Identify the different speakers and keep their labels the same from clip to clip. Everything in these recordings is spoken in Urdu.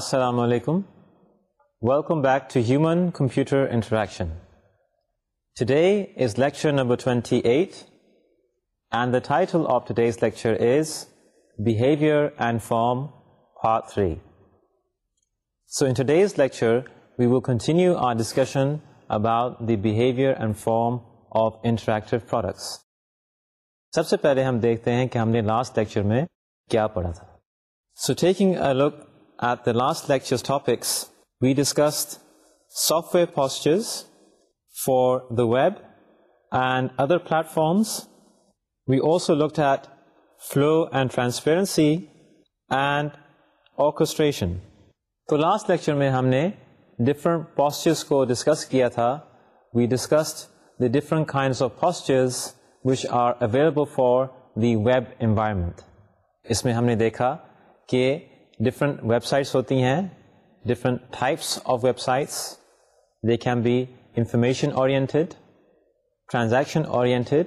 Speaker 1: السلام علیکم welcome back to human computer interaction today is lecture number twenty eight and the title of today and form ہار three so in lecture we continue our discussion about their and form of interact products سب سے پہلے ہم دیکھتے ہیں کہ ہم نے لاسٹ لیکچر میں کیا پڑھا تھا so taking a look at the last lecture topics we discussed software postures for the web and other platforms we also looked at flow and transparency and orchestration تو لاسٹ لیکچر میں ہم نے ڈفرنٹ پوسچرس کو ڈسکس کیا تھا we discussed the different kinds of postures which are available for the web environment اس میں ہم نے دیکھا کہ ڈفرنٹ ویب سائٹس ہوتی ہیں different types of websites they can be information oriented transaction oriented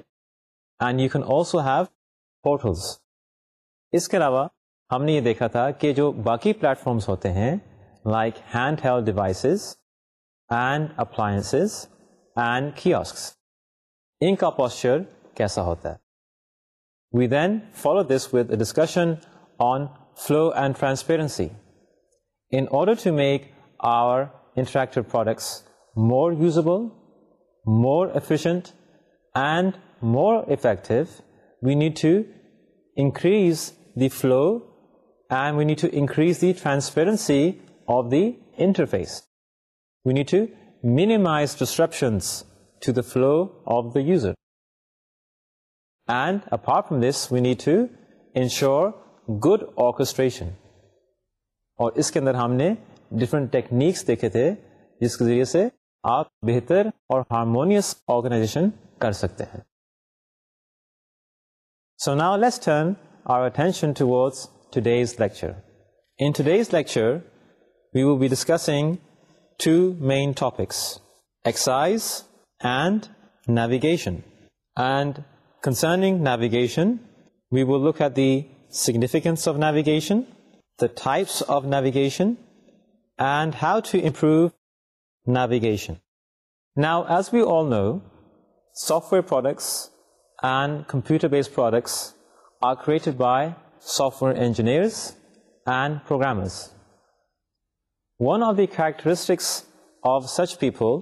Speaker 1: and you can also have portals اس کے علاوہ ہم نے یہ دیکھا تھا کہ جو باقی پلیٹفارمس ہوتے ہیں like hand heel devices and appliances and kiosks ان کا پوسچر کیسا ہوتا ہے we then follow this with discussion on flow and transparency. In order to make our interactive products more usable, more efficient, and more effective, we need to increase the flow and we need to increase the transparency of the interface. We need to minimize disruptions to the flow of the user. And apart from this, we need to ensure good orchestration اور اس کے اندر ہم نے ڈفرینٹ ٹیکنیکس دیکھے تھے جس کے ذریعے سے آپ بہتر اور ہارمونیس آرگنائزیشن کر سکتے ہیں so now let's turn our attention towards today's lecture in today's lecture we will be discussing two main topics excise and navigation and concerning navigation we will look at the significance navigation types now as we all know software products and computer based products are created by software engineer characteristics of such people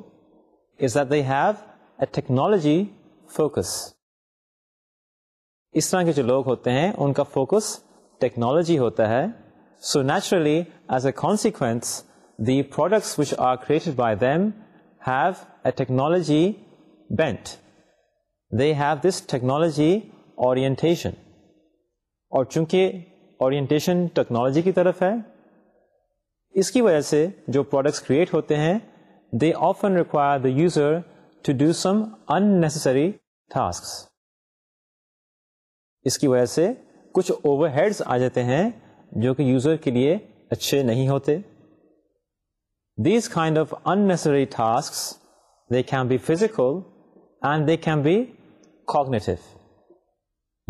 Speaker 1: is they he technology focus اس طرح کے جو لوگ ہوتے ہیں ان کا فوکس ٹیکنالوجی ہوتا ہے so naturally as a consequence the products which are created by them have a technology bent they have this technology orientation اور چونکہ اورینٹیشن ٹیکنالوجی کی طرف ہے اس کی وجہ سے جو پروڈکٹس کریٹ ہوتے ہیں they often require the user to do some unnecessary task اس کی وجہ سے کچھ اوور ہیڈس آ جاتے ہیں جو کہ یوزر کے لیے اچھے نہیں ہوتے these kind of unnecessary task be physical and they can be cognitive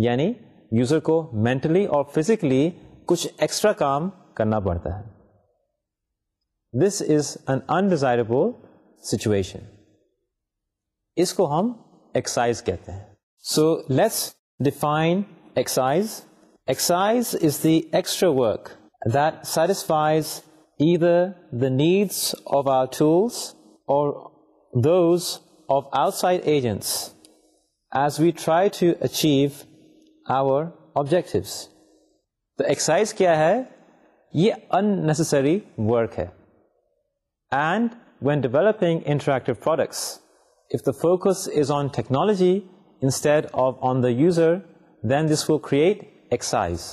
Speaker 1: یعنی یوزر کو مینٹلی اور فزیکلی کچھ ایکسٹرا کام کرنا پڑتا ہے this is an undesirable situation اس کو ہم ایکسائز کہتے ہیں so let's define excise excise is the extra work that satisfies E the needs of our tools or try to achieve our objectives excise کیا ہے یہ ان نیسسری ورک ہے and when developing interactive products if the focus is on technology instead of on the user then this quite exercise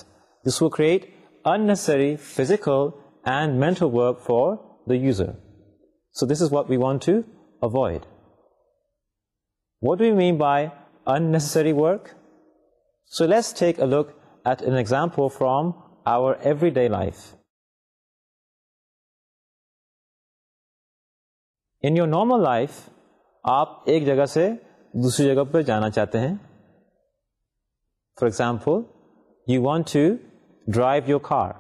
Speaker 1: this quote unnecessary physical and mental work for the user so this is what we want to avoid what we mean by unnecessary work so let's take a look at an example from our every day life in your normal life آپ ایک جگہ سے دوسری جگہ پہ جانا چاہتے ہیں for example you want to drive your car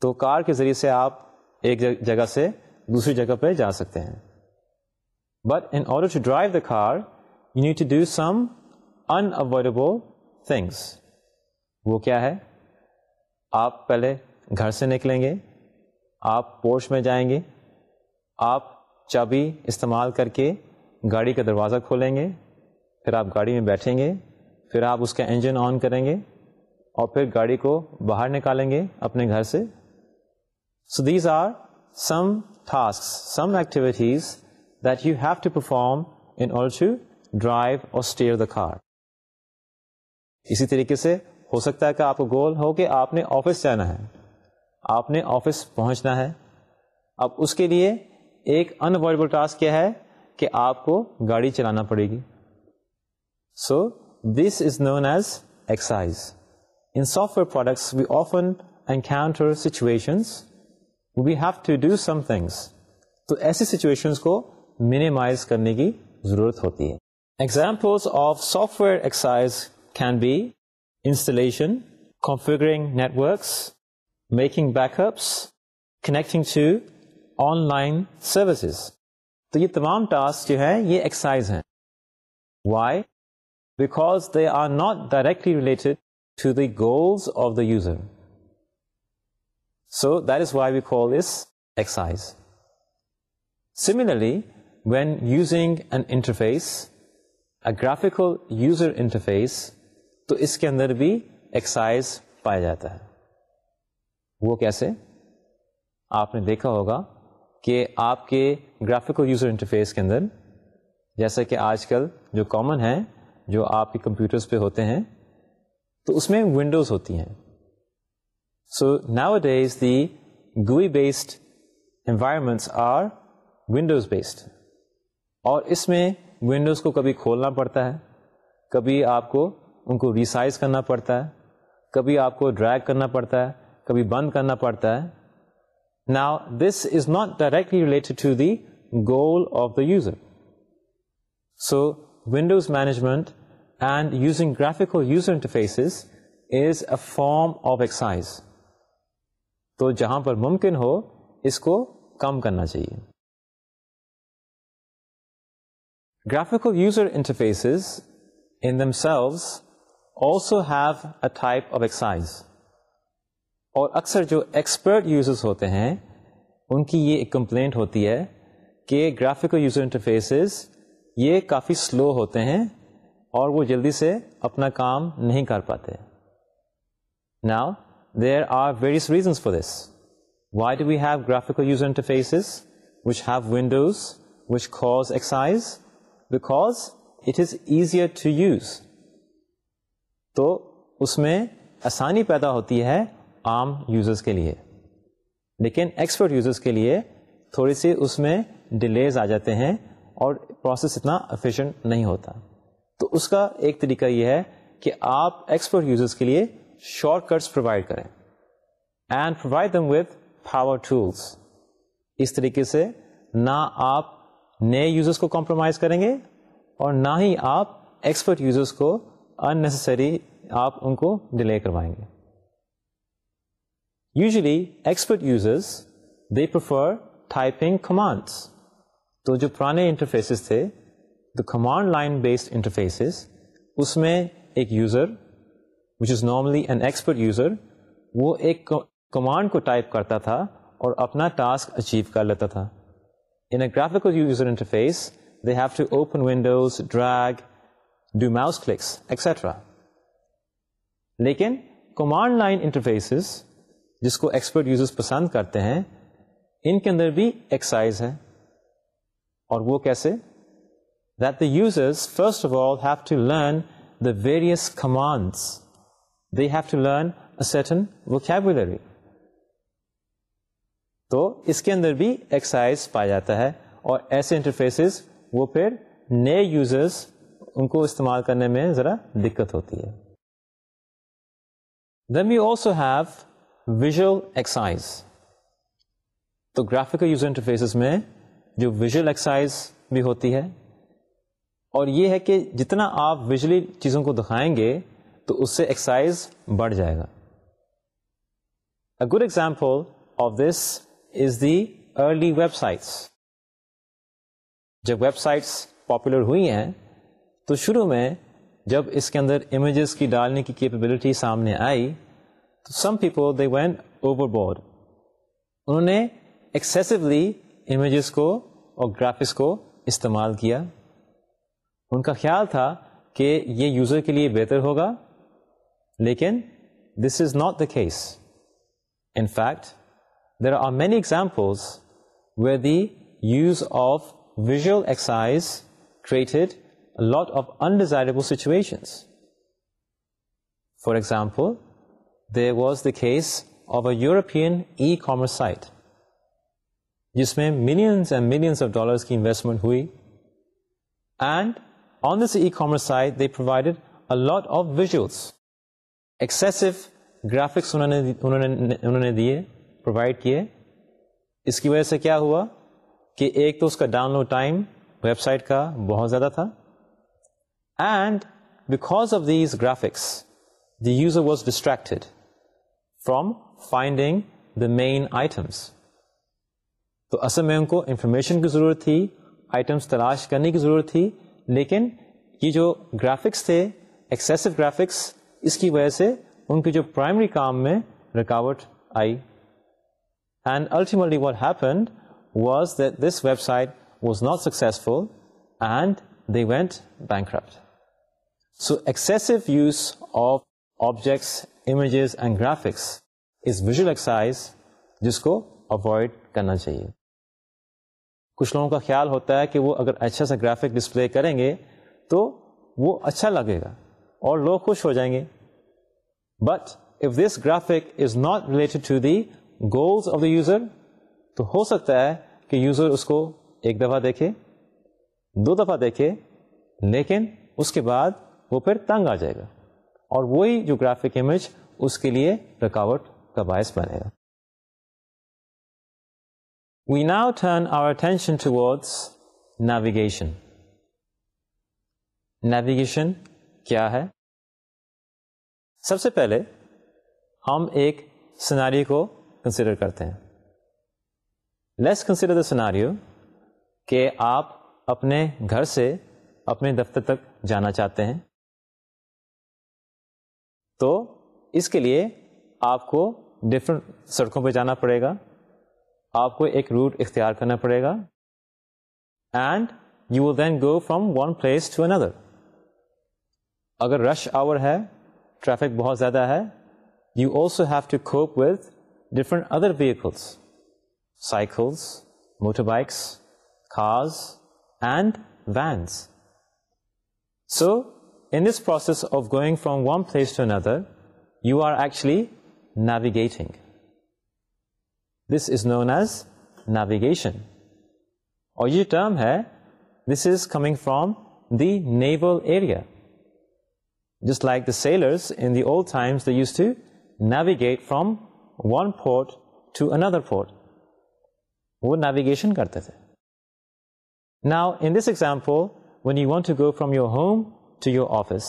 Speaker 1: تو کار کے ذریعے سے آپ ایک جگہ سے دوسری جگہ پہ جا سکتے ہیں but in order to drive the car you need to do some unavoidable things وہ کیا ہے آپ پہلے گھر سے نکلیں گے آپ پورش میں جائیں گے آپ چابی استعمال کر کے گاڑی کا دروازہ کھولیں گے پھر آپ گاڑی میں بیٹھیں گے پھر آپ اس کا انجن آن کریں گے اور پھر گاڑی کو باہر نکالیں گے اپنے گھر سے so these are some task some activities that you have to perform in to drive اور اسٹیئر دا کار اسی طریقے سے ہو سکتا ہے کہ آپ کو گول ہو کہ آپ نے آفس جانا ہے آپ نے آفس پہنچنا ہے اب اس کے لیے ایک انوائڈیبل ٹاسک کیا ہے کہ آپ کو گاڑی چلانا پڑے گی so this is known as excise in software products we often encounter situations we have to do some things تو ایسی سچویشنس کو منیمائز کرنے کی ضرورت ہوتی ہے examples of software excise can be installation configuring networks making back up connecting to online services تو یہ تمام ٹاسک جو ہے یہ ایکسرسائز ہیں why because they are not directly related to the goals of the user so that is why we call اس exercise similarly when using an interface a graphical user interface تو اس کے اندر بھی ایکسرسائز پایا جاتا ہے وہ کیسے آپ نے دیکھا ہوگا کہ آپ کے گرافیکل یوزر انٹرفیس کے اندر جیسا کہ آج کل جو کامن ہیں جو آپ کے کمپیوٹرس پہ ہوتے ہیں تو اس میں ونڈوز ہوتی ہیں سو ناو days the GUI based environments are windows based اور اس میں ونڈوز کو کبھی کھولنا پڑتا ہے کبھی آپ کو ان کو ریسائز کرنا پڑتا ہے کبھی آپ کو ڈرائیو کرنا پڑتا ہے کبھی بند کرنا پڑتا ہے نا this is not directly related to the goal of the user so windows management and using graphic use interface is a form of excise تو جہاں پر ممکن ہو اس کو کم کرنا چاہیے graphic user interface in themselves also have a type of excise اور اکثر جو ایکسپرٹ یوزرز ہوتے ہیں ان کی یہ ایک کمپلینٹ ہوتی ہے کہ گرافکل یوزر انٹرفیسز یہ کافی سلو ہوتے ہیں اور وہ جلدی سے اپنا کام نہیں کر پاتے now there are various reasons for this why do we have graphical user interfaces which have windows which cause excise because it is easier to use تو اس میں آسانی پیدا ہوتی ہے عام یوزرس کے لیے لیکن ایکسپرٹ یوزرس کے لیے تھوڑی سی اس میں ڈیلیز آ جاتے ہیں اور پروسیس اتنا افیشینٹ نہیں ہوتا تو اس کا ایک طریقہ یہ ہے کہ آپ ایکسپرٹ یوزرس کے لیے شارٹ کٹس پرووائڈ کریں and provide them with power tools اس طریقے سے نہ آپ نئے یوزرس کو کمپرومائز کریں گے اور نہ ہی آپ ایکسپرٹ یوزرس کو ان نیسسری آپ ان کو ڈیلے کروائیں گے usually expert users they prefer typing commands تو جو پرانے انٹرفیسز تھے the command line based interfaces اس میں ایک user which is normally an expert user وہ ایک کمانڈ کو ٹائپ کرتا تھا اور اپنا ٹاسک اچیو کر لیتا تھا in a graphical user interface they have to open windows drag do mouse clicks etcetera لیکن کمانڈ لائن انٹرفیسز جس کو ایکسپرٹ یوزرز پسند کرتے ہیں ان کے اندر بھی ایکسائز ہے اور وہ کیسے that the users first of all have to learn learn the commands they have to sit and لرنری تو اس کے اندر بھی ایکسائز پایا جاتا ہے اور ایسے انٹرفیسز وہ پھر نئے یوزرز ان کو استعمال کرنے میں ذرا دقت ہوتی ہے then also have to graphical user interfaces میں جو ویژل ایکسائز بھی ہوتی ہے اور یہ ہے کہ جتنا آپ ویژلی چیزوں کو دکھائیں گے تو اس سے ایکسائز بڑھ جائے گا good example of this is the early web sites جب ویب سائٹس پاپولر ہوئی ہیں تو شروع میں جب اس کے اندر امیجز کی ڈالنے کی کیپبلٹی سامنے آئی some people they went overboard انہوں نے ایکسیسولی امیجز کو اور گرافکس کو استعمال کیا ان کا خیال تھا کہ یہ یوزر کے لیے بہتر ہوگا لیکن this is not the case in fact there are many examples where the use of visual excise created lot of undesirable situations for example was the case of a European e commerce site جس میں millions and millions of dollars کی انویسٹمنٹ ہوئی and on this e commerce site of provided excessive lot of excessive graphics provide کیے اس کی وجہ سے کیا ہوا کہ ایک تو اس کا download time web site کا بہت زیادہ تھا and because of these graphics the user was distracted from finding the main items تو اصل میں ان کو انفارمیشن کی ضرورت تھی آئٹمس تلاش کرنے کی ضرورت تھی لیکن یہ جو گرافکس تھے ایکسیسو گرافکس اس کی وجہ سے ان کے جو پرائمری کام میں رکاوٹ آئی and ultimately what happened was that this web site was not successful and they went bank so excessive use of objects images and graphics is visual exercise جس کو اوائڈ کرنا چاہیے کچھ لوگوں کا خیال ہوتا ہے کہ وہ اگر اچھا سا گرافک ڈسپلے کریں گے تو وہ اچھا لگے گا اور لوگ خوش ہو جائیں گے but if this graphic is not related to the goals of the user تو ہو سکتا ہے کہ یوزر اس کو ایک دفعہ دیکھے دو دفعہ دیکھے لیکن اس کے بعد وہ پھر تنگ آ جائے گا اور وہی گرافک امیج اس کے لیے رکاوٹ کا باعث بنے گا we now turn our attention towards navigation navigation کیا ہے سب سے پہلے ہم ایک سناری کو کنسیڈر کرتے ہیں لیس کنسیڈر دا سناریو کہ آپ اپنے گھر سے اپنے دفتر تک جانا چاہتے ہیں تو اس کے لیے آپ کو ڈفرینٹ سڑکوں پہ جانا پڑے گا آپ کو ایک روٹ اختیار کرنا پڑے گا and you will then go from one place to another اگر رش آور ہے ٹریفک بہت زیادہ ہے you also have to cope with different other vehicles cycles motor bikes cars and vans so this process of going from one place to another you are actually navigating this is known as navigation اور یہ ٹرم ہے this is coming from the naval area just like the sailors in the old times use to navigate from one fort to another fort وہ نیویگیشن کرتے تھے now in this example when you want to go from your home to your office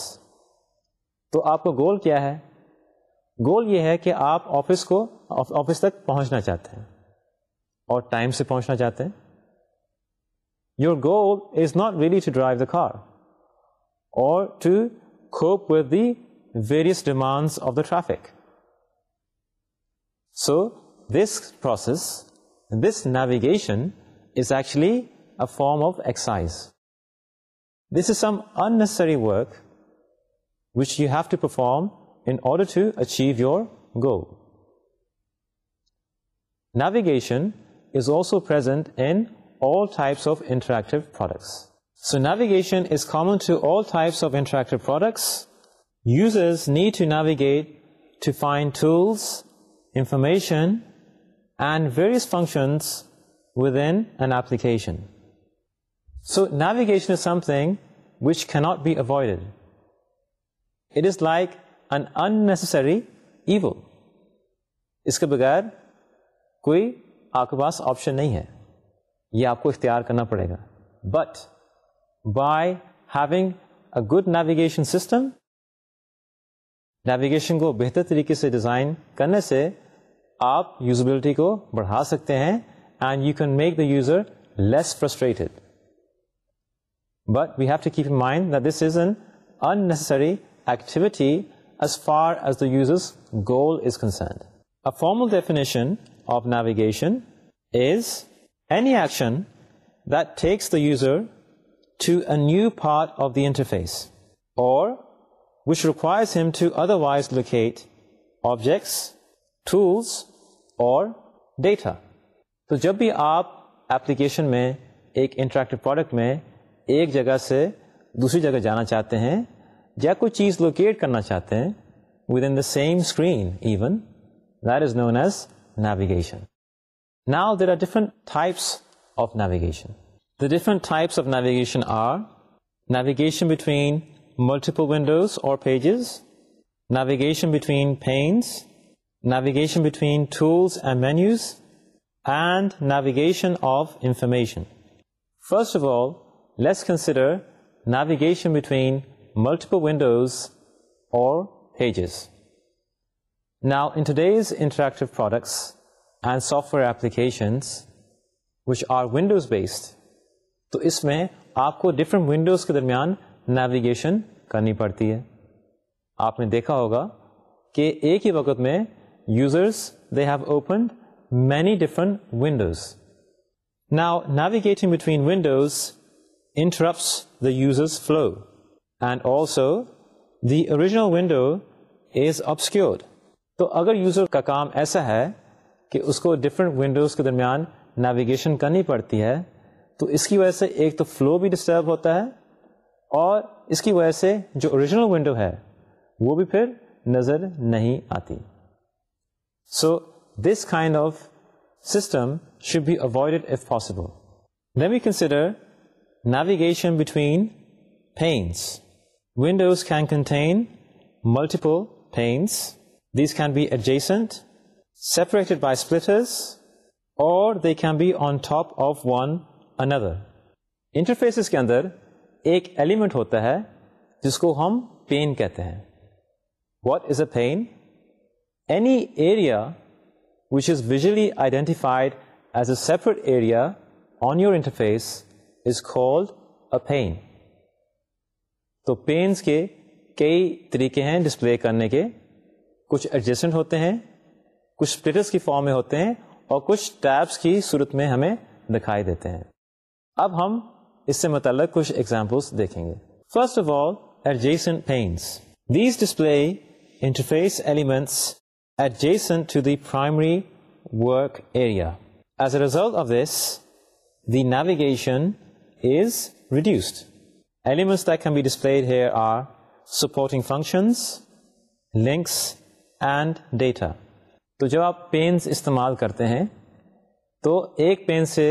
Speaker 1: تو آپ کا گول کیا ہے گول یہ ہے کہ آپ آفس کو آفس تک پہنچنا چاہتے ہیں اور ٹائم سے پہنچنا چاہتے ہیں your goal is not really to drive the car or to cope with the various demands of the traffic so this process this navigation is actually a form of excise This is some unnecessary work which you have to perform in order to achieve your goal. Navigation is also present in all types of interactive products. So navigation is common to all types of interactive products. Users need to navigate to find tools, information, and various functions within an application. So navigation is something which be be It it is like an evil. ایو اس کے بغیر کوئی آپ کے پاس آپشن نہیں ہے یہ آپ کو اختیار کرنا پڑے گا but by having a good navigation system navigation کو بہتر طریقے سے ڈیزائن کرنے سے آپ یوزبلٹی کو بڑھا سکتے ہیں and you can make the user less frustrated but we've to keep mind that this is an unnecessary activity as far as the user's goal is concerned a formal definition of navigation is any action that takes the user to a new part of the interface or which requires to otherwise locate objects tools or data تو جب بھی آپ ایپلیکیشن میں ایک انٹریکٹ پروڈکٹ میں ایک جگہ سے دوسری جگہ جانا چاہتے ہیں یا کوئی چیز لوکیٹ کرنا چاہتے ہیں with in the same screen even that is known as navigation now there are different types of navigation the different types of navigation are navigation between multiple windows اور pages tools and menus and navigation of information first of all let's windows navigation between multiple windows اور interactive now and interactive products and software based تو اس میں آپ کو ڈفرنٹ ونڈوز کے درمیان نیویگیشن کرنی پڑتی ہے آپ نے دیکھا ہوگا کہ ایک ہی وقت میں users they have opened many different windows now navigating between windows interrupts the users flow and also the original window is obscured تو اگر یوزر کا کام ایسا ہے کہ اس کو ڈفرنٹ ونڈوز کے درمیان نیویگیشن کرنی پڑتی ہے تو اس کی وجہ سے ایک تو فلو بھی ڈسٹرب ہوتا ہے اور اس کی وجہ سے جو اوریجنل ونڈو ہے وہ بھی پھر نظر نہیں آتی so this kind of system should be avoided if possible ma'am we consider navigation between windows can contain multiple these can be adjacent separated by splitters or they can be on top of one another interfaces کے اندر ایک ایلیمنٹ ہوتا ہے جس کو ہم پین کہتے ہیں what is a pane any area which is visually identified as a separate area on your interface تو پینس کے کئی طریقے ہیں ڈسپلے کرنے کے کچھ ایڈجسٹنٹ ہوتے ہیں کچھ کی فارم میں ہوتے ہیں اور کچھ ٹیبس کی صورت میں ہمیں دکھائی دیتے ہیں اب ہم اس سے متعلق کچھ ایگزامپلس دیکھیں گے first of all adjacent panes these display interface elements adjacent to the primary work area as a result of this the navigation is reduced elements tech be ڈسپل here are supporting functions links and data تو جب آپ پینس استعمال کرتے ہیں تو ایک پین سے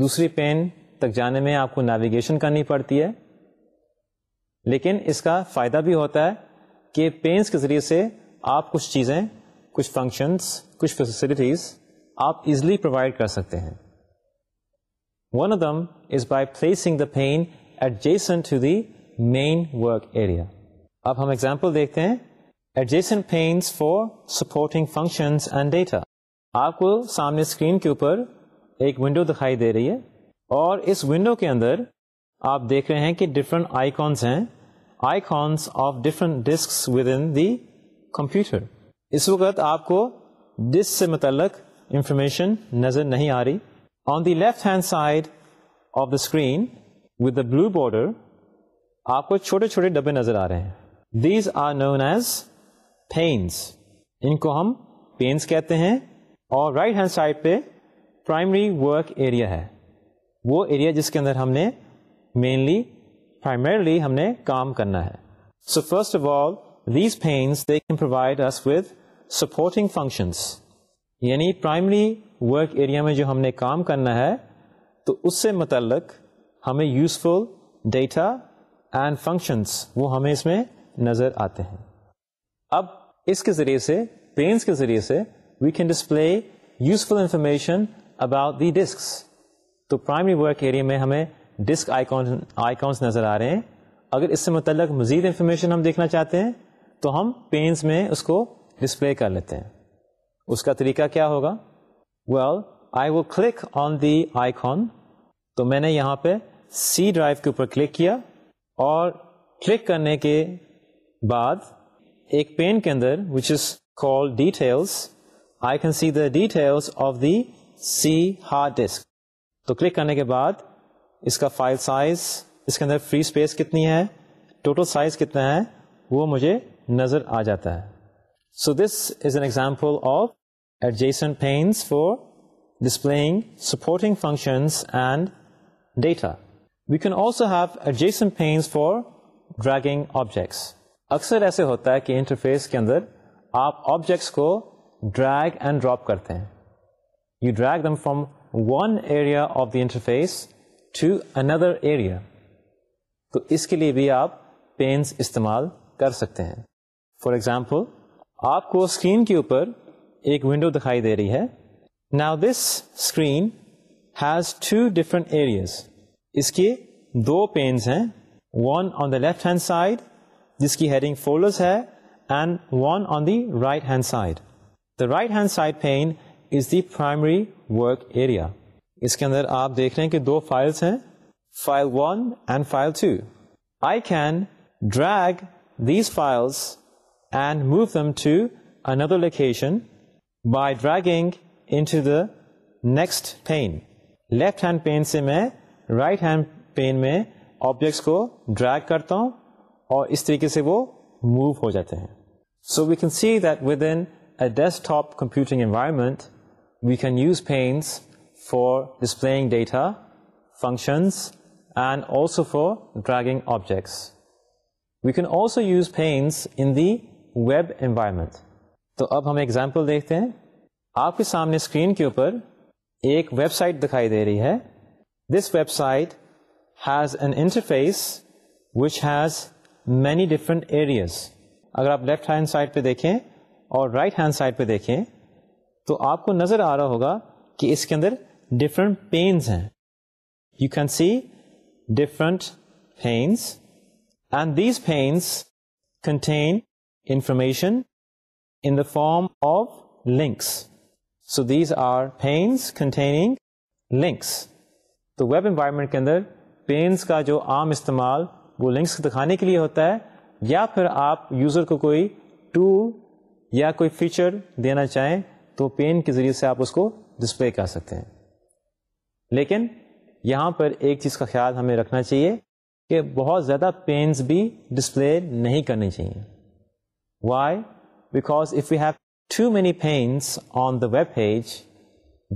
Speaker 1: دوسری پین تک جانے میں آپ کو نیویگیشن کرنی پڑتی ہے لیکن اس کا فائدہ بھی ہوتا ہے کہ پینس کے ذریعے سے آپ کچھ چیزیں کچھ فنکشنس کچھ فیسلٹیز آپ ایزلی پرووائڈ کر سکتے ہیں one of them is by placing to the main area اب ہم ایگزامپل دیکھتے ہیں اور اس ونڈو کے اندر آپ دیکھ رہے ہیں کہ ڈفرنٹ آئی کانس ہیں icons of different disks with in the computer اس وقت آپ کو ڈسک سے متعلق انفارمیشن نظر نہیں آ رہی on the left hand side of the screen with the blue border آپ کو چھوٹے چھوٹے ڈبے نظر آ رہے ہیں these are known as panes ان کو ہم پینس کہتے ہیں اور رائٹ ہینڈ سائڈ پہ پرائمری ورک ایریا ہے وہ ایریا جس کے اندر ہم نے مینلی پرائمریلی ہم نے کام کرنا ہے so first of all these panes they can provide us with supporting functions یعنی پرائمری ورک ایریا میں جو ہم نے کام کرنا ہے تو اس سے متعلق ہمیں یوزفل ڈیٹا اینڈ فنکشنس وہ ہمیں اس میں نظر آتے ہیں اب اس کے ذریعے سے پینس کے ذریعے سے we can display useful information about the disks تو پرائمری ورک ایریا میں ہمیں ڈسک آئی آئکونس نظر آ رہے ہیں اگر اس سے متعلق مزید انفارمیشن ہم دیکھنا چاہتے ہیں تو ہم پینس میں اس کو ڈسپلے کر لیتے ہیں اس کا طریقہ کیا ہوگا well I will click on دی آئی کان تو میں نے یہاں پہ سی ڈرائیو کے اوپر کلک کیا اور کلک کرنے کے بعد ایک پین کے اندر which is call details I can see the details of the C hard disk تو کلک کرنے کے بعد اس کا فائل سائز اس کے اندر فری اسپیس کتنی ہے ٹوٹل سائز کتنا ہے وہ مجھے نظر آ جاتا ہے so this is an example of adjacent panes for displaying supporting function and data اکثر ایسے ہوتا ہے کہ انٹرفیس کے اندر آپ آبجیکٹس کو ڈرگ اینڈ ڈراپ کرتے ہیں you them from one area of the interface to another area تو اس کے لیے بھی آپ پینس استعمال کر سکتے ہیں فار ایگزامپل آپ کو اسکرین کے اوپر ایک ونڈو دکھائی دے رہی ہے now this screen has two different areas اس کے دو پینس ہیں one on the left hand side جس کی ہیڈنگ فولرس ہے and one on the right hand side the right hand side pane is the primary work area اس کے اندر آپ دیکھ رہے ہیں کہ دو فائلس ہیں file one and file two I can drag these files and move them to another location by dragging into the next pane left hand pane سے میں رائٹ ہینڈ پین میں آبجیکٹس کو ڈرائیگ کرتا ہوں اور اس طریقے سے وہ موو ہو جاتے ہیں so we can see that within a desktop computing environment we can use panes for displaying data functions and also for dragging objects we can also use panes in the web environment تو اب ہم ایگزامپل دیکھتے ہیں آپ کے سامنے اسکرین کے اوپر ایک ویب سائٹ دکھائی دے رہی ہے this web site has an interface which has many different areas اگر آپ لیفٹ ہینڈ سائڈ پہ دیکھیں اور رائٹ ہینڈ سائڈ پہ دیکھیں تو آپ کو نظر آ رہا ہوگا کہ اس کے اندر ڈفرنٹ پینس ہیں you can see different panes and these panes contain information the form of links so these آرس کنٹینگ لنکس تو ویب انوائرمنٹ کے اندر پینس کا جو عام استعمال وہ لنکس کو دکھانے کے لیے ہوتا ہے یا پھر آپ یوزر کو کوئی ٹول یا کوئی فیچر دینا چاہیں تو پین کے ذریعے سے آپ اس کو ڈسپلے کر سکتے ہیں لیکن یہاں پر ایک چیز کا خیال ہمیں رکھنا چاہیے کہ بہت زیادہ پینس بھی ڈسپلے نہیں کرنی چاہیے why because if you have too many panes on the web page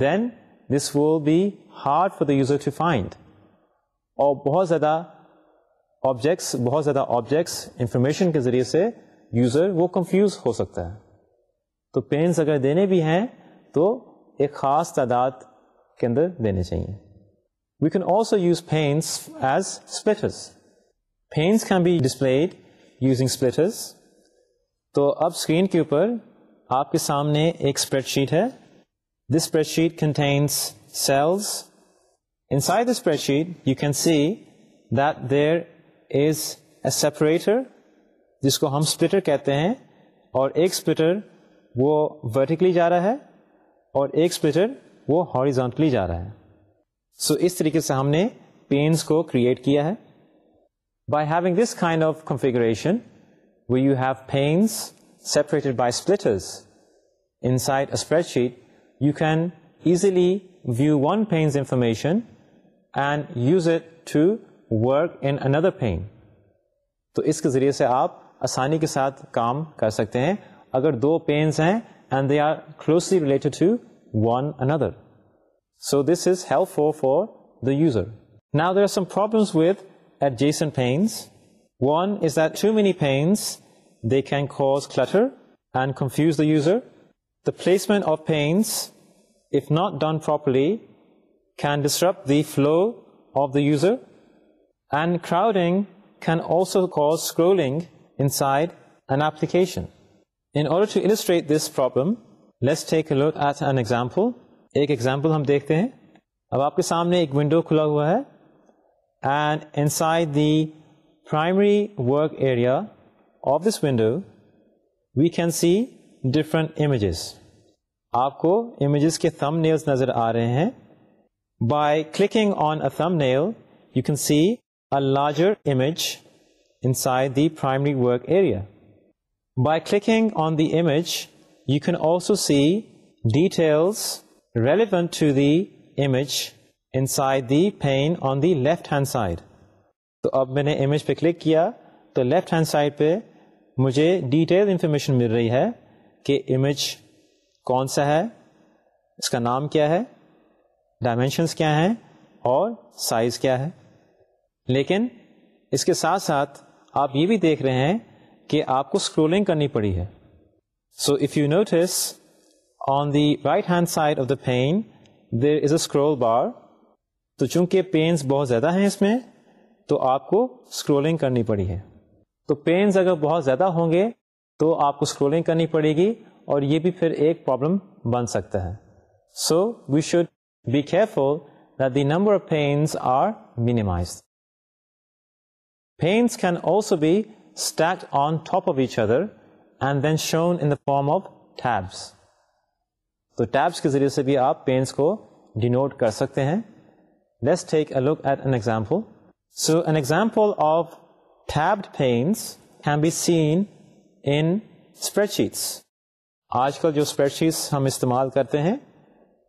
Speaker 1: then this will be hard for the user to find اور بہت زیادہ آبجیکٹس بہت زیادہ آبجیکٹس انفارمیشن کے ذریعے سے یوزر وہ کنفیوز ہو سکتا ہے تو پینس اگر دینے بھی ہیں تو ایک خاص تعداد کے اندر دینے چاہیے we can also use panes as speeches panes کی ڈسپلے تو اب اسکرین کے اوپر آپ کے سامنے ایک اسپریڈ شیٹ ہے this spreadsheet contains cells the spreadsheet you can see that there is a separator جس کو ہم اسپلٹر کہتے ہیں اور ایک اسپلٹر وہ ورٹیکلی جا رہا ہے اور ایک اسپلٹر وہ ہاریزونٹلی جا رہا ہے سو so, اس طریقے سے ہم نے پینس کو کریٹ کیا ہے by having this kind of configuration we you have separated separated by inside inside spreadsheet you can easily view one and information and use work work another pane تو اس کے ذریعے سے آپ آسانی کے ساتھ کام کر سکتے ہیں اگر دو پینس ہیں and they are closely related to one another so this is help for for the user now there are some problems with Jason panes one is that too many panes they can cause clutter and confuse the user the placement of panes if not done properly can disturb the flow of the user and crowding can also caution in order to illustrate this problem ایک ایگزامپل ہم دیکھتے ہیں اب آپ کے سامنے ایک ونڈو کھلا ہوا ہے primary work area of this window we can see different images آپ کو امیجز کے تھم نیل نظر آ رہے ہیں by clicking on a thumbnail you can see larger image inside the primary work area by clicking on the image you can also see details relevant to the image inside the pane on left hand side تو اب میں نے امیج پہ کلک کیا تو لیفٹ ہینڈ سائڈ پہ مجھے ڈیٹیل انفارمیشن مل رہی ہے کہ امیج کون سا ہے اس کا نام کیا ہے ڈائمینشنس کیا ہیں اور سائز کیا ہے لیکن اس کے ساتھ ساتھ آپ یہ بھی دیکھ رہے ہیں کہ آپ کو اسکرولنگ کرنی پڑی ہے so if you notice on the right hand side of the pane there is a scroll bar تو چونکہ پینس بہت زیادہ ہیں اس میں تو آپ کو اسکرولنگ کرنی پڑی ہے تو پینز اگر بہت زیادہ ہوں گے تو آپ کو اسکرولنگ کرنی پڑے گی اور یہ بھی پھر ایک پرابلم بن سکتا ہے so we should be careful for the number of panes are minimize panes can also be stack on top of each other and then shown in the form of tabs تو ٹیبس کے ذریعے سے بھی آپ پینس کو ڈینوٹ کر سکتے ہیں لیسٹ take a look at an example so an example of panes can be seen in spread آج کل جو اسپریڈ ہم استعمال کرتے ہیں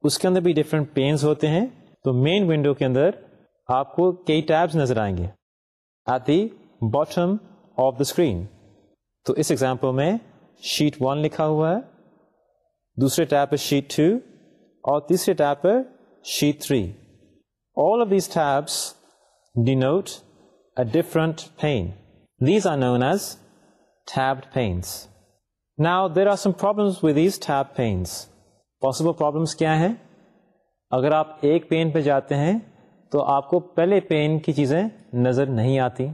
Speaker 1: اس کے اندر بھی ڈفرینٹ پینس ہوتے ہیں تو مین ونڈو کے اندر آپ کو کئی ٹیبس نظر آئیں گے at the bottom of the screen تو اس ایگزامپل میں شیٹ ون لکھا ہوا ہے دوسرے ٹیب پہ شیٹ ٹو اور تیسرے ٹیب پہ sheet three all of tabs denote a different pane. These are known as tabbed panes. Now, there are some problems with these tabbed panes. Possible problems کیا ہیں? اگر آپ ایک پین پہ جاتے ہیں تو آپ کو پہلے پین کی چیزیں نظر نہیں آتی.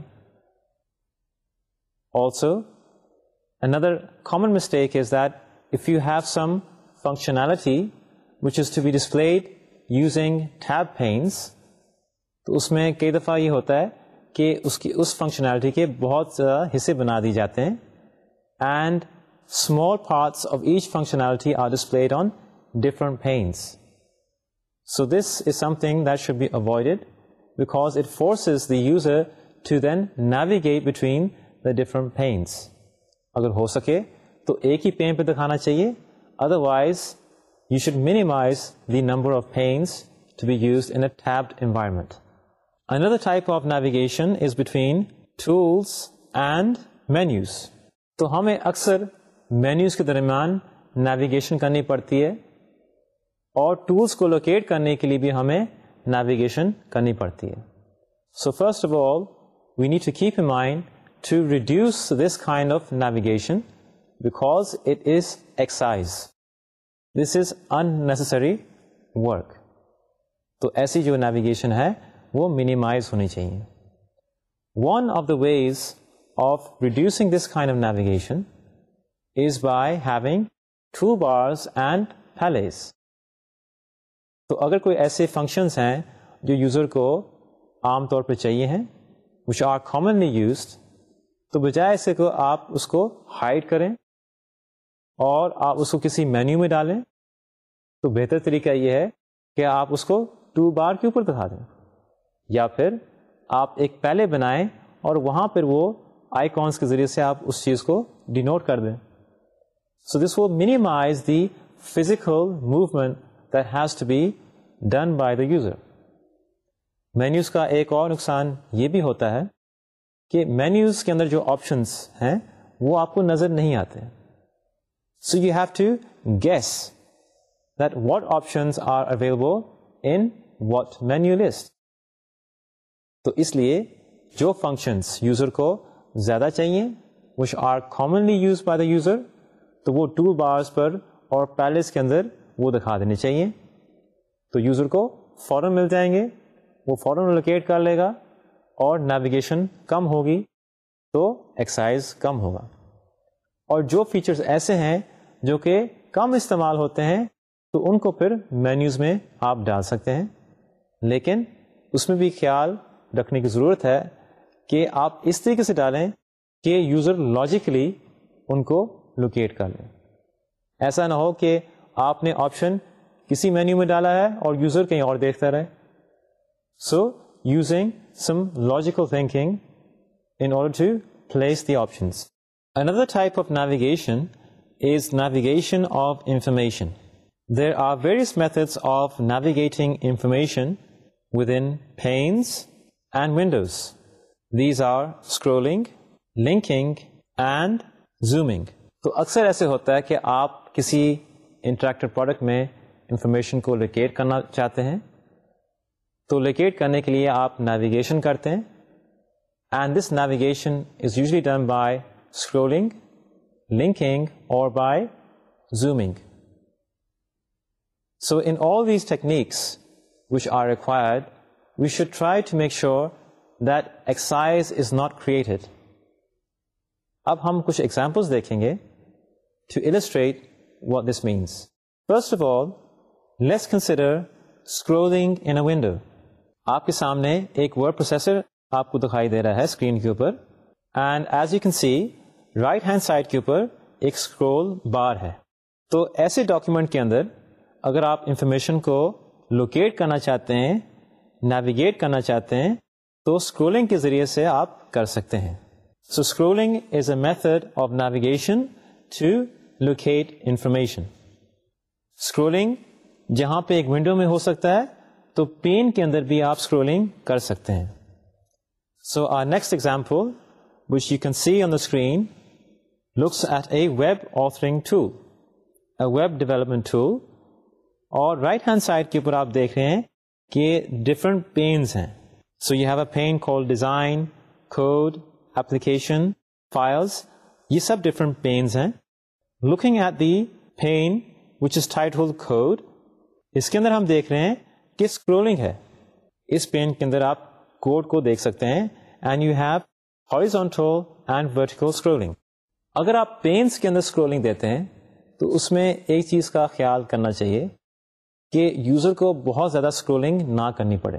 Speaker 1: Also, another common mistake is that if you have some functionality which is to be displayed using tab panes, تو اس میں کئی دفعہ یہ ہوتا ہے کہ اس کی اس فنکشنالٹی کے بہت زیادہ حصے بنا دیے جاتے ہیں and small parts of each functionality are displayed on different panes so this is something that should be avoided because it forces the user to then navigate between the different panes اگر ہو سکے تو ایک ہی پین پہ دکھانا چاہیے wise you should minimize the number panes to be use in a ٹھیک environment another type of navigation is between tools and menus تو ہمیں اکثر مینیوز کے درمیان نیویگیشن کرنی پڑتی ہے اور ٹولس کو لوکیٹ کرنے کے لیے بھی ہمیں نیویگیشن کرنی پڑتی ہے so first of all we need to keep a mind to reduce this kind of navigation because it is excise this is unnecessary work تو ایسی جو نیویگیشن ہے وہ منیمائز ہونی چاہیے one of the ways of reducing this kind of navigation is by having to بارس اینڈ ہیلیز تو اگر کوئی ایسے فنکشنس ہیں جو یوزر کو عام طور پہ چاہیے ہیں وچ آر کامنلی یوزڈ تو بجائے اس کو آپ اس کو ہائڈ کریں اور آپ اس کو کسی مینیو میں ڈالیں تو بہتر طریقہ یہ ہے کہ آپ اس کو ٹو بار کے اوپر دکھا دیں یا پھر آپ ایک پہلے بنائیں اور وہاں پھر وہ آئی کانس کے ذریعے سے آپ اس چیز کو ڈینوٹ کر دیں so this would minimize the physical movement that has to be done by the user menus کا ایک اور نقصان یہ بھی ہوتا ہے کہ مینیوز کے اندر جو آپشنس ہیں وہ آپ کو نظر نہیں آتے so you have to guess that what options are available in what menu list تو اس لیے جو فنکشنس یوزر کو زیادہ چاہیے which are commonly use by the user تو وہ ٹو بارس پر اور پیلس کے اندر وہ دکھا دینی چاہیے تو یوزر کو فوراً مل جائیں گے وہ فوراً لوکیٹ کر لے گا اور نیویگیشن کم ہوگی تو ایکسائز کم ہوگا اور جو فیچرز ایسے ہیں جو کہ کم استعمال ہوتے ہیں تو ان کو پھر مینیوز میں آپ ڈال سکتے ہیں لیکن اس میں بھی خیال رکھنے کی ضرورت ہے کہ آپ اس طریقے سے ڈالیں کہ یوزر لاجیکلی ان کو لوکیٹ کر لیں ایسا نہ ہو کہ آپ نے آپشن کسی مینیو میں ڈالا ہے اور یوزر کہیں اور دیکھتا رہے so using some logical thinking in order to place the options another type of navigation is navigation of information there are various methods of navigating information with in panes linking and zooming تو اکثر ایسے ہوتا ہے کہ آپ کسی انٹریکٹر پروڈکٹ میں انفارمیشن کو لوکیٹ کرنا چاہتے ہیں تو لوکیٹ کرنے کے لیے آپ نیویگیشن کرتے ہیں and this navigation is usually done by scrolling linking اور by zooming so in all these techniques which are required we should try to make sure that excise is not created اب ہم کچھ ایگزامپلس دیکھیں گے to illustrate what this means first of all let's consider scrolling in a window آپ کے سامنے ایک ورڈ پروسیسر آپ کو دکھائی دے رہا ہے اسکرین کے اوپر and as you can see right hand side کے اوپر ایک اسکرول بار ہے تو ایسے ڈاکیومینٹ کے اندر اگر آپ انفارمیشن کو لوکیٹ کرنا چاہتے ہیں نیویگیٹ کرنا چاہتے ہیں تو اسکرولنگ کے ذریعے سے آپ کر سکتے ہیں so scrolling is a method of navigation to locate information scrolling جہاں پہ ایک ونڈو میں ہو سکتا ہے تو پین کے اندر بھی آپ اسکرولنگ کر سکتے ہیں so a next example which you can see on the screen looks at a web offering to a web development tool اور رائٹ ہینڈ سائڈ کے اوپر آپ دیکھ رہے ہیں کہ ڈفرنٹ پینس ہیں so you have a pane call design code application files یہ سب ڈفرنٹ پینس ہیں looking at the pane which is tight whole code اس کے اندر ہم دیکھ رہے ہیں کہ اسکرولنگ ہے اس پین کے اندر آپ کوڈ کو دیکھ سکتے ہیں and you have آنٹرول and vertical scrolling اگر آپ پینس کے اندر اسکرولنگ دیتے ہیں تو اس میں ایک چیز کا خیال کرنا چاہیے کہ یوزر کو بہت زیادہ اسکرولنگ نہ کرنی پڑے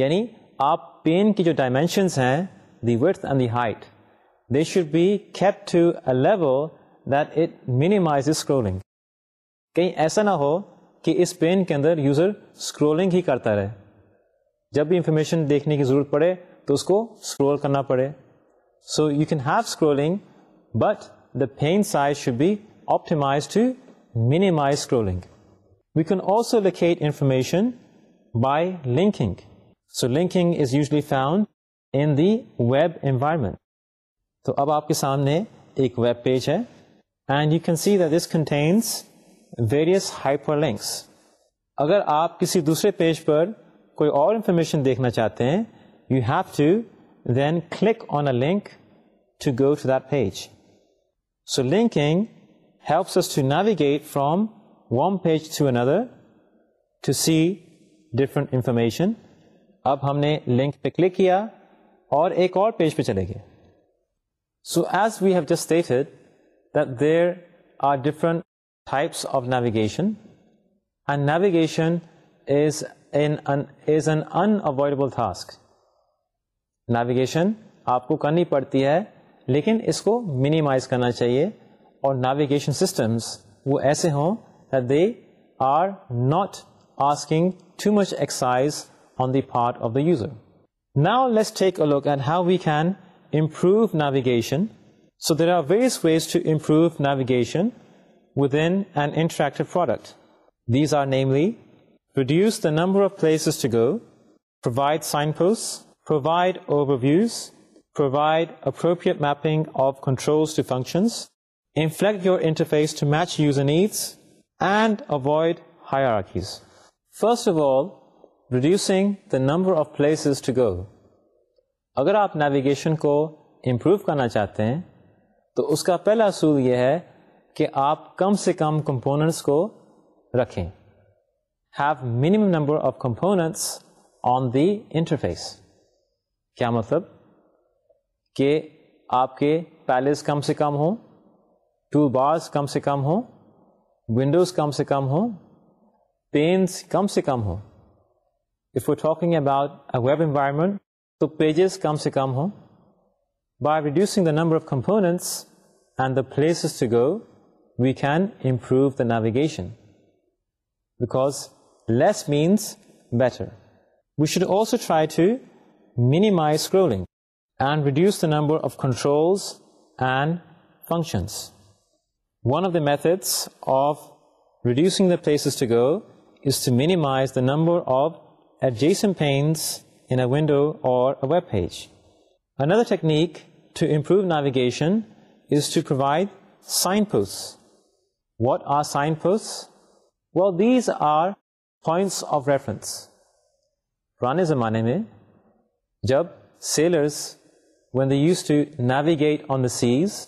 Speaker 1: یعنی آپ پین کی جو ڈائمینشنس ہیں the width and the height they should be keep to a level it minimize scrolling کہیں ایسا نہ ہو کہ اس پین کے اندر یوزر اسکرولنگ ہی کرتا رہے جب بھی انفارمیشن دیکھنے کی ضرورت پڑے تو اس کو اسکرول کرنا پڑے so you can have scrolling but the pane size should be optimise to minimize scrolling we can also locate information by linking so linking is usually found in the web environment تو اب آپ کے سامنے ایک ویب پیج ہے and you can see this contains various hyperlinks اگر آپ کسی دوسرے پیج پر کوئی اور انفارمیشن دیکھنا چاہتے ہیں you have to then click on a link to go to that so linking helps it from one page through another to see different information اب ہم نے لنک پہ کلک کیا اور ایک اور پیج پہ چلے گئے so as we have just that there are different types of navigation and navigation is is an unavoidable task navigation آپ کو کرنی پڑتی ہے لیکن اس کو مینیمائز کرنا چاہیے اور نیویگیشن سسٹمس وہ ایسے ہوں that they are not asking too much exercise on the part of the user. Now let's take a look at how we can improve navigation. So there are various ways to improve navigation within an interactive product. These are namely, reduce the number of places to go, provide signposts, provide overviews, provide appropriate mapping of controls to functions, inflect your interface to match user needs, and avoid highs first of all reducing the number of places to go اگر آپ نیویگیشن کو امپروو کرنا چاہتے ہیں تو اس کا پہلا اصول یہ ہے کہ آپ کم سے کم کمپوننٹس کو رکھیں have minimum number of components on the interface کیا مطلب کہ آپ کے پیلس کم سے کم ہوں ٹول بارس کم سے کم ہوں ونڈوز کم سے کم ہوں پینس کم سے کم ہوں if you talking about web environment تو پیجز کم سے کم ہوں by reducing the number of components and the places to go we can improve the navigation because less means better we should also try to minimize scrolling and reduce the number of controls and functions one of the methods of reducing the places to go is to minimise the number of additions اےڈو اور web page another technique to improve navigation is to provide signposts what are signposts these are points of reference پرانے زمانے میں جب sailors when they use to navigate on the seas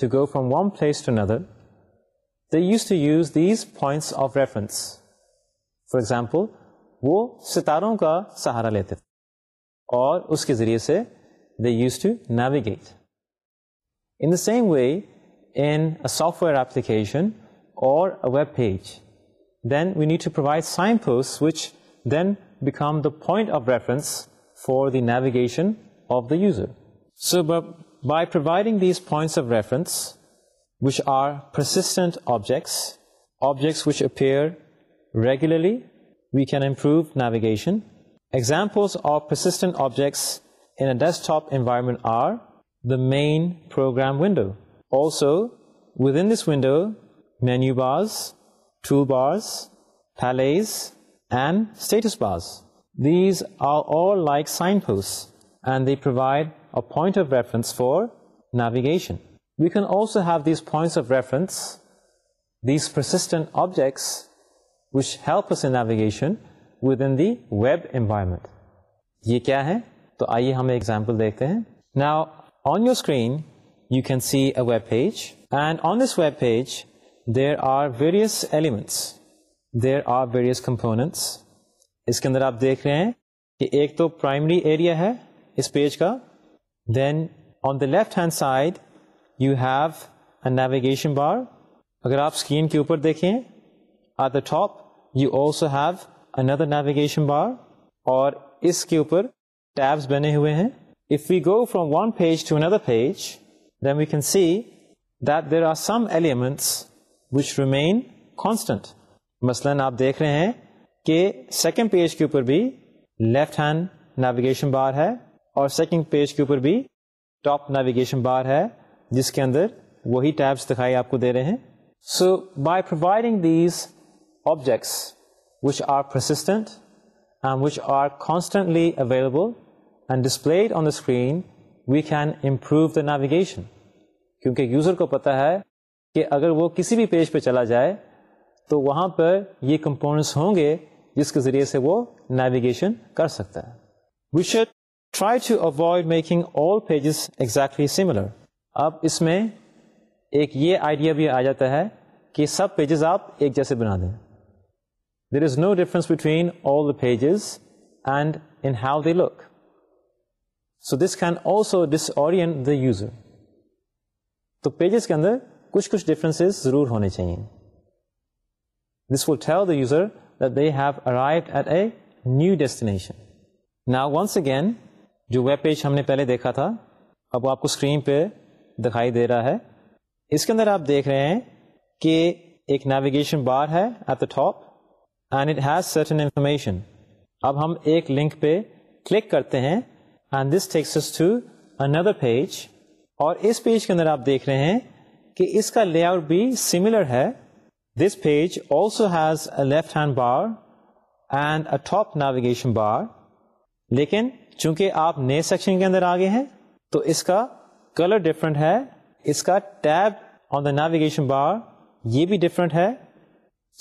Speaker 1: to go from one place to another they use to use these of reference for example وہ ستاروں کا سہارا لیتے تھے اور اس کے ذریعے سے they use to navigate in the same way in a software application اور web page then we need to provide signs then become the point of reference for the navigation of the user so but by providing these points of reference, which are persistent objects, objects which appear regularly, we can improve navigation. Examples of persistent objects in a desktop environment are the main program window. Also, within this window, menu bars, toolbars, palettes, and status bars. These are all like signposts, and they provide point of reference for navigation تو آئیے ہم دیکھتے ہیں اس کے اندر آپ دیکھ رہے ہیں ایک تو پرائمری ایریا ہے اس پیج کا then on the left hand side you have a navigation bar اگر آپ اسکرین کے اوپر دیکھیں at the top you also have another navigation bar اور اس کے اوپر ٹیبس بنے ہوئے ہیں if you go from one page to another page then we can see that there are some elements which remain constant مثلاً آپ دیکھ رہے ہیں کہ سیکنڈ پیج کے اوپر بھی لیفٹ ہینڈ نیویگیشن بار ہے اور سیکنڈ پیج کے اوپر بھی ٹاپ نیویگیشن بار ہے جس کے اندر وہی ٹیبس دکھائی آپ کو دے رہے ہیں so by providing these objects which are persistent which are constantly available and displayed on the screen we can improve the navigation کیونکہ یوزر کو پتا ہے کہ اگر وہ کسی بھی پیج پہ چلا جائے تو وہاں پر یہ کمپوننٹس ہوں گے جس کے ذریعے سے وہ نیویگیشن کر سکتا ہے we try to avoid making all pages exactly similar اب اس میں ایک یہ آئیڈیا بھی آ جاتا ہے کہ سب پیجز آپ ایک جیسے بنا دیں there is no difference between all the pages and in look so this can also dish the user تو پیجز کے اندر کچھ کچھ ڈفرینسز ضرور ہونے چاہیے this will have the user they arrive at a new destination نا ونس اگین جو ویب پیج ہم نے پہلے دیکھا تھا اب وہ آپ کو اسکرین پہ دکھائی دے رہا ہے اس کے اندر آپ دیکھ رہے ہیں کہ ایک نیویگیشن بار ہے at the top and it has certain information اب ہم ایک لنک پہ کلک کرتے ہیں and this takes to another page اور اس پیج کے اندر آپ دیکھ رہے ہیں کہ اس کا لے آؤٹ بھی سملر ہے this page also has a left hand bar and a top navigation bar لیکن چونکہ آپ نئے سیکشن کے اندر آگے ہیں تو اس کا کلر ڈفرینٹ ہے اس کا tab on the navigation bar یہ بھی ڈفرینٹ ہے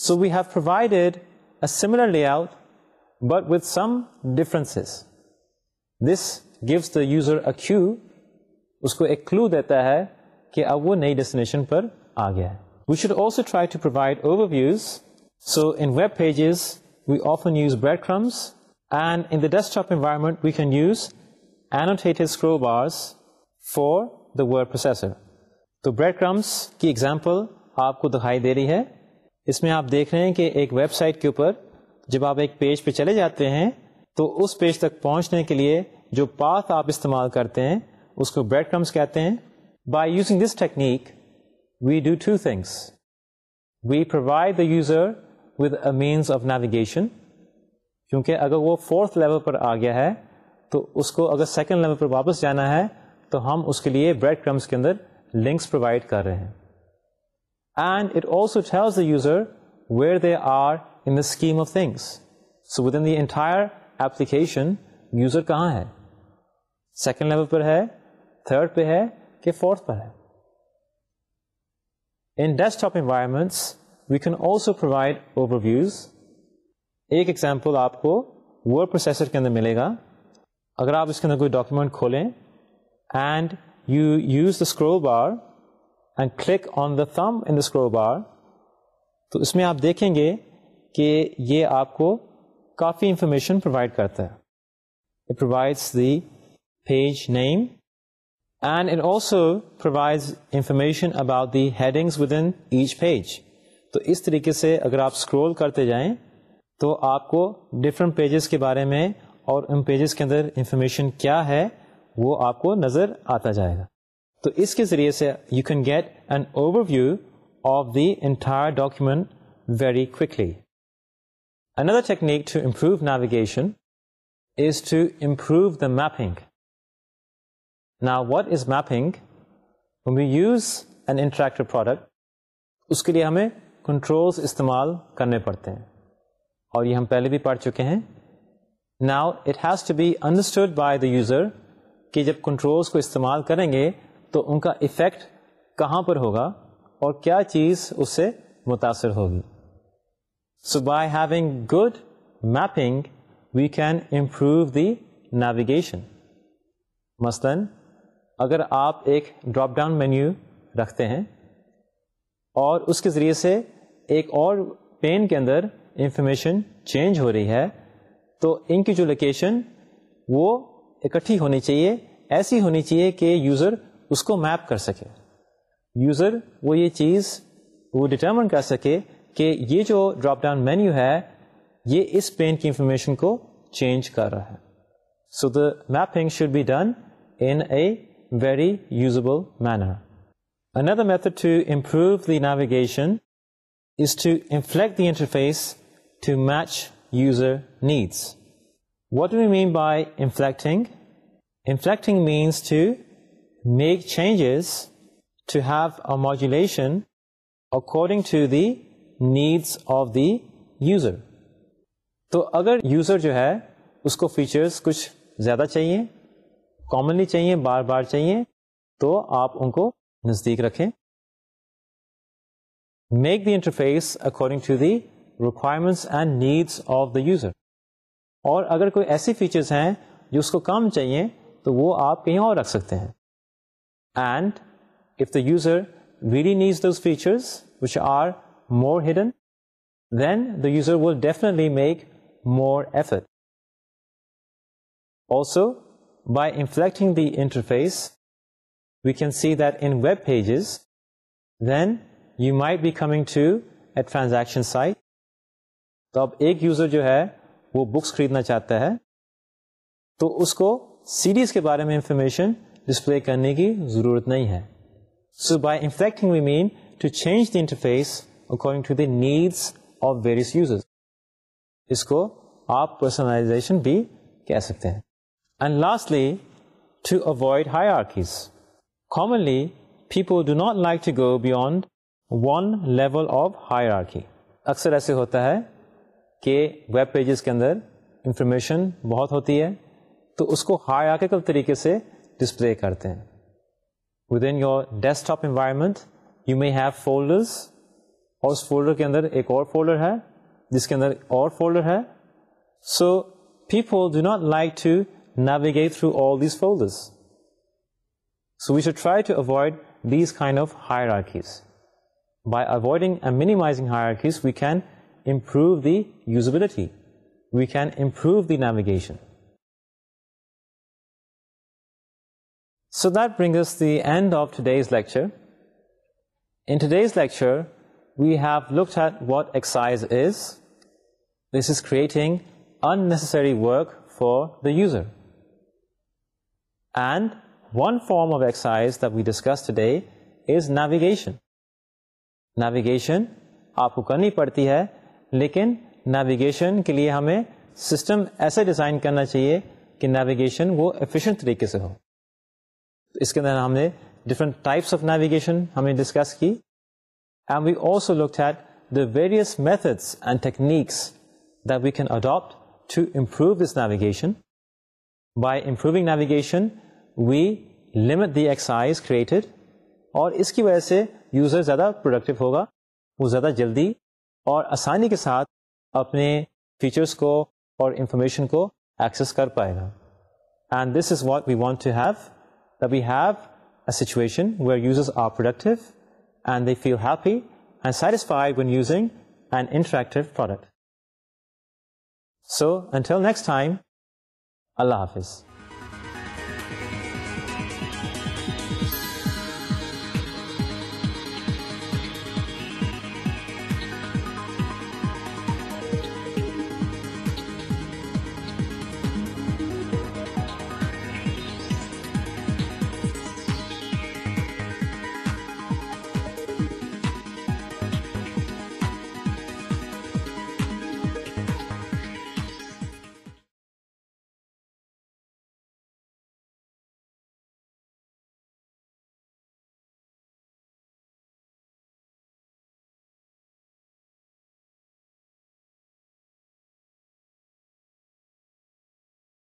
Speaker 1: so we have provided a similar layout but with some difference this gives the user a cue اس کو ایک کلو دیتا ہے کہ اب وہ نئی ڈیسٹینیشن پر آ گیا ہے we should also try to provide overviews so in web pages we often use breadcrumbs and in the desktop environment we can use اینٹ heat scroll bar for the word processor تو بریڈ کرمس کی ایگزامپل آپ کو دکھائی دے رہی ہے اس میں آپ دیکھ رہے ہیں کہ ایک ویب سائٹ کے اوپر جب آپ ایک پیج پہ چلے جاتے ہیں تو اس پیج تک پہنچنے کے لیے جو پاتھ آپ استعمال کرتے ہیں اس کو بریڈ کرمس کہتے ہیں by using this technique we do two things we provide the user with a means of navigation کیونکہ اگر وہ فورتھ لیول پر آ گیا ہے تو اس کو اگر سیکنڈ لیول پر واپس جانا ہے تو ہم اس کے لیے بریڈ کرمس کے اندر لنکس پرووائڈ کر رہے ہیں and it also has the user where they are in the scheme of things so with in the entire application user کہاں ہے سیکنڈ لیول پر ہے تھرڈ پہ ہے کہ فورتھ پر ہے in desktop environments we can also provide overviews ایک ایگزامپل آپ کو ورڈ پروسیسر کے اندر ملے گا اگر آپ اس کے اندر کوئی ڈاکیومنٹ کھولیں and you use the scroll bar and click on the thumb in the scroll bar تو اس میں آپ دیکھیں گے کہ یہ آپ کو کافی انفارمیشن پرووائڈ کرتا ہے it provides the page name and it also provides information about the headings with in each page تو اس طریقے سے اگر آپ اسکرول کرتے جائیں تو آپ کو ڈفرینٹ پیجز کے بارے میں اور ان پیجز کے اندر انفارمیشن کیا ہے وہ آپ کو نظر آتا جائے گا تو اس کے ذریعے سے you can get an overview of the entire document very quickly another technique to improve navigation is to improve the mapping نا what is mapping we use an interactive product اس کے لیے ہمیں کنٹرولس استعمال کرنے پڑتے ہیں اور یہ ہم پہلے بھی پڑھ چکے ہیں now it has to be understood by the user کہ جب کنٹرولس کو استعمال کریں گے تو ان کا افیکٹ کہاں پر ہوگا اور کیا چیز اس سے متاثر ہوگی so by having good mapping we can improve the navigation مثلاً اگر آپ ایک ڈراپ ڈاؤن مینیو رکھتے ہیں اور اس کے ذریعے سے ایک اور پین کے اندر انفارمیشن چینج ہو رہی ہے تو ان کی جو لوکیشن وہ اکٹھی ہونی چاہیے ایسی ہونی چاہیے کہ یوزر اس کو میپ کر سکے یوزر وہ یہ چیز وہ ڈٹرمن کر سکے کہ یہ جو ڈراپ ڈاؤن مینیو ہے یہ اس پین کی انفارمیشن کو چینج کر رہا ہے so the mapping should be done in a very usable manner another method to improve the navigation is to inflect the interface to match user needs what you mean by inflecting inflecting means to make changes to have a modulation according to the needs of the user تو اگر یوزر جو ہے اس کو فیچرس کچھ زیادہ چاہیے کامنلی چاہیے بار بار چاہیے تو آپ ان کو نزدیک رکھیں make the interface according to the requirements and needs of the user اور اگر کوئی ایسی فیچرس ہیں جو اس کو کم چاہیے تو وہ آپ کہیں اور رکھ سکتے ہیں and if the user very needs those features which are more hidden then the user will definitely make more effort also by inflecting the interface we can see that in web pages then you might be coming to at transaction site تو اب ایک یوزر جو ہے وہ بکس خریدنا چاہتا ہے تو اس کو سیریز کے بارے میں انفارمیشن ڈسپلے کرنے کی ضرورت نہیں ہے so by inflecting we mean to change the interface according to the needs of various user اس کو آپ پرسنلائزیشن بھی کہہ سکتے ہیں and lastly to avoid hierarchies commonly people do not like to go beyond one level of hierarchy اکثر ایسے ہوتا ہے کہ ویب پیجز کے اندر انفارمیشن بہت ہوتی ہے تو اس کو ہائی آرکیکل طریقے سے ڈسپلے کرتے ہیں with in your desktop environment you may have folders اور اس فولڈر کے اندر ایک اور فولڈر ہے جس کے اندر اور فولڈر ہے so people do not like to navigate through all these folders so we should try to avoid these kind of hierarchies by avoiding and minimizing hierarchies we can improve the usability we can improve the navigation so towards the end of today's lecture in today's lecture we have look at what excise is this is creating unnecessary work for the user and one form of excise that we discuss today is navigation navigation آپ کو کرنی پڑتی ہے لیکن نیویگیشن کے لیے ہمیں سسٹم ایسے ڈیزائن کرنا چاہیے کہ نیویگیشن وہ ایفیشنٹ طریقے سے ہو اس کے اندر ہم نے ڈفرنٹ ٹائپس آف نیویگیشن ہم نے ڈسکس کی and we also look at the various methods and techniques that we can adapt to improve this navigation by improving navigation we limit the excise created اور اس کی وجہ سے یوزر زیادہ پروڈکٹیو ہوگا وہ زیادہ جلدی اور آسانی کے ساتھ اپنے فیچرس کو اور انفارمیشن کو ایکسیس کر پائے گا and this is what we want to have we have a situation where users are productive and feel happy and satisfied when using and interactive product so until next time اللہ حافظ